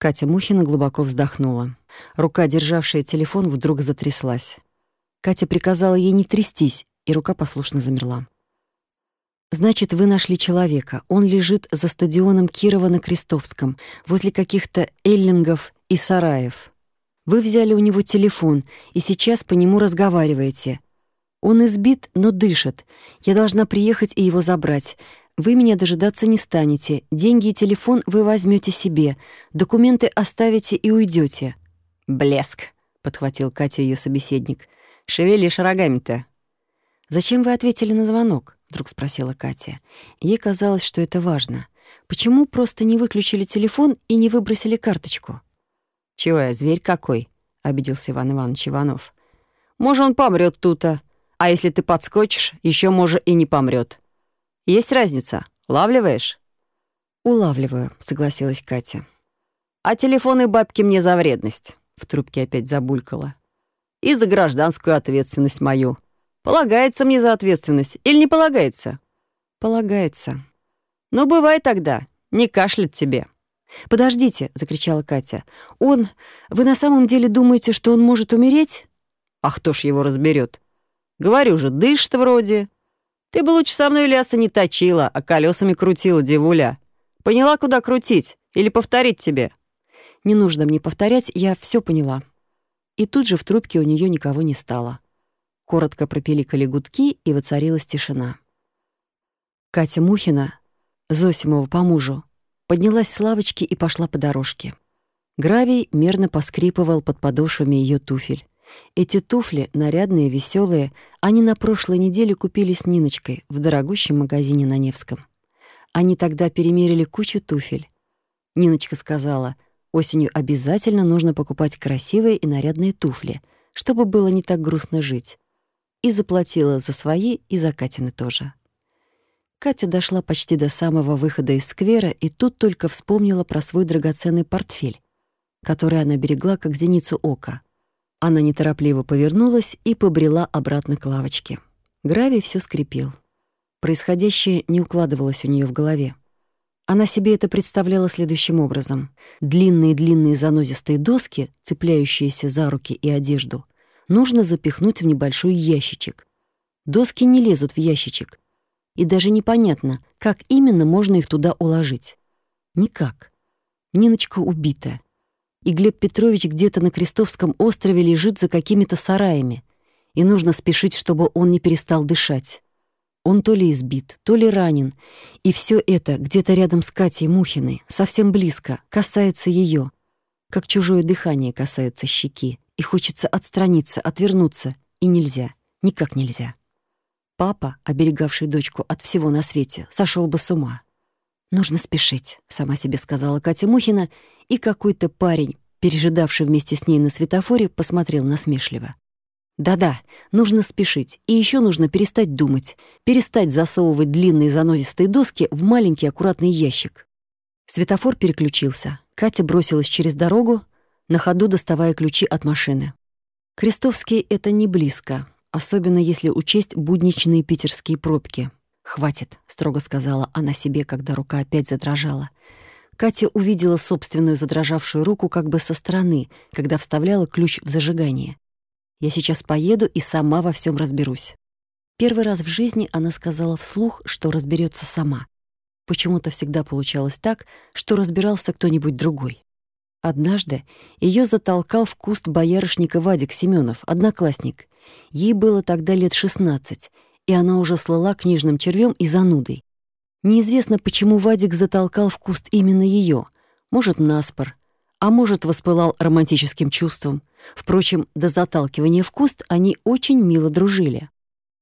Катя Мухина глубоко вздохнула. Рука, державшая телефон, вдруг затряслась. Катя приказала ей не трястись, и рука послушно замерла. «Значит, вы нашли человека. Он лежит за стадионом Кирова на Крестовском, возле каких-то эллингов и сараев. Вы взяли у него телефон и сейчас по нему разговариваете. Он избит, но дышит. Я должна приехать и его забрать. Вы меня дожидаться не станете. Деньги и телефон вы возьмете себе. Документы оставите и уйдете. «Блеск», — подхватил Катя ее собеседник. «Шевелишь рогами-то». «Зачем вы ответили на звонок?» — вдруг спросила Катя. Ей казалось, что это важно. Почему просто не выключили телефон и не выбросили карточку? «Чего я, зверь какой?» — обиделся Иван Иванович Иванов. «Может, он помрет тут-то. А если ты подскочишь, еще может, и не помрет. Есть разница? Улавливаешь?» «Улавливаю», — согласилась Катя. «А телефоны бабки мне за вредность», — в трубке опять забулькала. «И за гражданскую ответственность мою. Полагается мне за ответственность или не полагается?» «Полагается». «Ну, бывай тогда. Не кашлять тебе». «Подождите», — закричала Катя. «Он... Вы на самом деле думаете, что он может умереть?» «А кто ж его разберет? Говорю же, дышит вроде. Ты бы лучше со мной ляса не точила, а колесами крутила, девуля. Поняла, куда крутить? Или повторить тебе?» «Не нужно мне повторять, я все поняла». И тут же в трубке у нее никого не стало. Коротко пропиликали гудки, и воцарилась тишина. Катя Мухина, Зосимова по мужу, поднялась с лавочки и пошла по дорожке. Гравий мерно поскрипывал под подошвами ее туфель. Эти туфли, нарядные, веселые, они на прошлой неделе купили с Ниночкой в дорогущем магазине на Невском. Они тогда перемерили кучу туфель. Ниночка сказала, осенью обязательно нужно покупать красивые и нарядные туфли, чтобы было не так грустно жить. И заплатила за свои и за Катины тоже. Катя дошла почти до самого выхода из сквера и тут только вспомнила про свой драгоценный портфель, который она берегла как зеницу ока. Она неторопливо повернулась и побрела обратно к лавочке. Гравий все скрипел. Происходящее не укладывалось у нее в голове. Она себе это представляла следующим образом. Длинные-длинные занозистые доски, цепляющиеся за руки и одежду, нужно запихнуть в небольшой ящичек. Доски не лезут в ящичек, и даже непонятно, как именно можно их туда уложить. Никак. Ниночка убита. И Глеб Петрович где-то на Крестовском острове лежит за какими-то сараями, и нужно спешить, чтобы он не перестал дышать. Он то ли избит, то ли ранен, и все это где-то рядом с Катей Мухиной, совсем близко, касается ее, как чужое дыхание касается щеки, и хочется отстраниться, отвернуться, и нельзя, никак нельзя. Папа, оберегавший дочку от всего на свете, сошел бы с ума. «Нужно спешить», — сама себе сказала Катя Мухина, и какой-то парень, пережидавший вместе с ней на светофоре, посмотрел насмешливо. «Да-да, нужно спешить, и еще нужно перестать думать, перестать засовывать длинные занозистые доски в маленький аккуратный ящик». Светофор переключился. Катя бросилась через дорогу, на ходу доставая ключи от машины. Крестовский — это не близко, особенно если учесть будничные питерские пробки. «Хватит», — строго сказала она себе, когда рука опять задрожала. Катя увидела собственную задрожавшую руку как бы со стороны, когда вставляла ключ в зажигание. «Я сейчас поеду и сама во всем разберусь». Первый раз в жизни она сказала вслух, что разберется сама. Почему-то всегда получалось так, что разбирался кто-нибудь другой. Однажды ее затолкал в куст боярышника Вадик Семенов, одноклассник. Ей было тогда лет 16, и она уже слыла книжным червем и занудой. Неизвестно, почему Вадик затолкал в куст именно ее. Может, наспор, а может, воспылал романтическим чувством. Впрочем, до заталкивания в куст они очень мило дружили.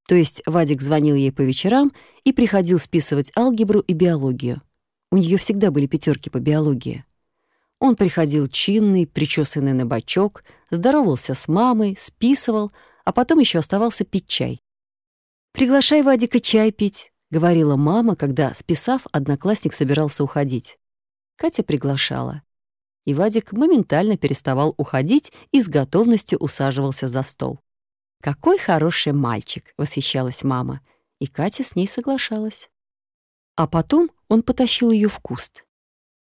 То есть Вадик звонил ей по вечерам и приходил списывать алгебру и биологию. У нее всегда были пятерки по биологии. Он приходил чинный, причесанный на бочок, здоровался с мамой, списывал, а потом еще оставался пить чай. «Приглашай Вадика чай пить», — говорила мама, когда, списав, одноклассник собирался уходить. Катя приглашала. И Вадик моментально переставал уходить и с готовностью усаживался за стол. «Какой хороший мальчик!» — восхищалась мама. И Катя с ней соглашалась. А потом он потащил ее в куст.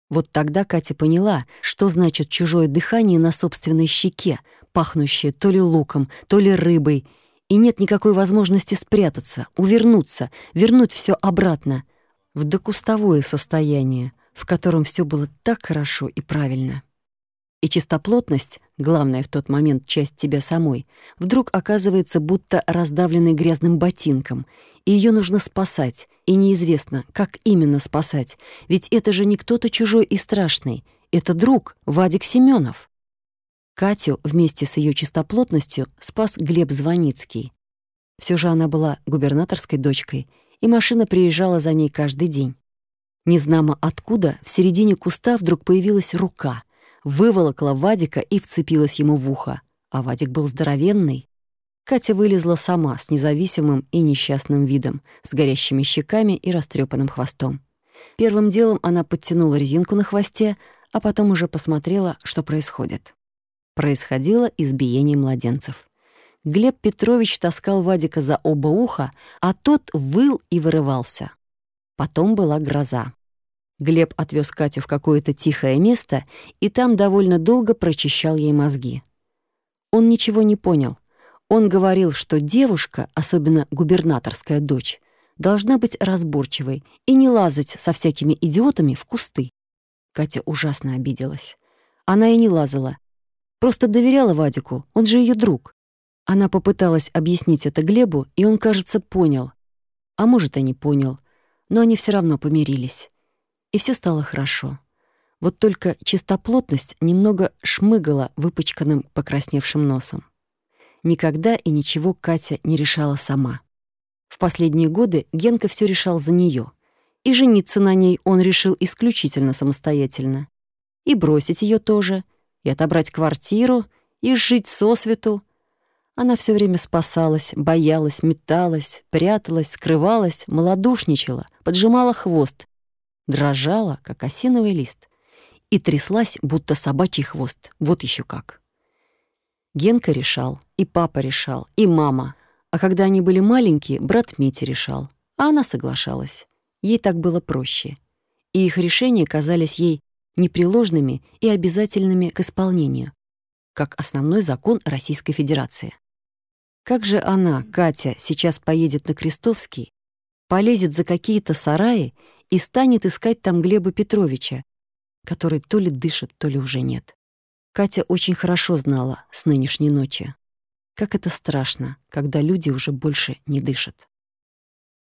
Вот тогда Катя поняла, что значит чужое дыхание на собственной щеке, пахнущее то ли луком, то ли рыбой, и нет никакой возможности спрятаться, увернуться, вернуть все обратно в докустовое состояние, в котором все было так хорошо и правильно. И чистоплотность, главная в тот момент часть тебя самой, вдруг оказывается будто раздавленной грязным ботинком, и ее нужно спасать, и неизвестно, как именно спасать, ведь это же не кто-то чужой и страшный, это друг Вадик Семенов. Катю вместе с ее чистоплотностью спас Глеб Звоницкий. Все же она была губернаторской дочкой, и машина приезжала за ней каждый день. Незнамо откуда в середине куста вдруг появилась рука — выволокла Вадика и вцепилась ему в ухо. А Вадик был здоровенный. Катя вылезла сама с независимым и несчастным видом, с горящими щеками и растрепанным хвостом. Первым делом она подтянула резинку на хвосте, а потом уже посмотрела, что происходит. Происходило избиение младенцев. Глеб Петрович таскал Вадика за оба уха, а тот выл и вырывался. Потом была гроза. Глеб отвез Катю в какое-то тихое место и там довольно долго прочищал ей мозги. Он ничего не понял. Он говорил, что девушка, особенно губернаторская дочь, должна быть разборчивой и не лазать со всякими идиотами в кусты. Катя ужасно обиделась. Она и не лазала. Просто доверяла Вадику, он же ее друг. Она попыталась объяснить это Глебу, и он, кажется, понял. А может, и не понял. Но они все равно помирились и все стало хорошо. Вот только чистоплотность немного шмыгала выпачканным покрасневшим носом. Никогда и ничего Катя не решала сама. В последние годы Генка все решал за нее, и жениться на ней он решил исключительно самостоятельно. И бросить ее тоже, и отобрать квартиру, и жить сосвету. Она все время спасалась, боялась, металась, пряталась, скрывалась, малодушничала, поджимала хвост дрожала, как осиновый лист, и тряслась, будто собачий хвост. Вот еще как. Генка решал, и папа решал, и мама. А когда они были маленькие, брат Митя решал, а она соглашалась. Ей так было проще. И их решения казались ей непреложными и обязательными к исполнению, как основной закон Российской Федерации. Как же она, Катя, сейчас поедет на Крестовский, полезет за какие-то сараи и станет искать там Глеба Петровича, который то ли дышит, то ли уже нет. Катя очень хорошо знала с нынешней ночи. Как это страшно, когда люди уже больше не дышат.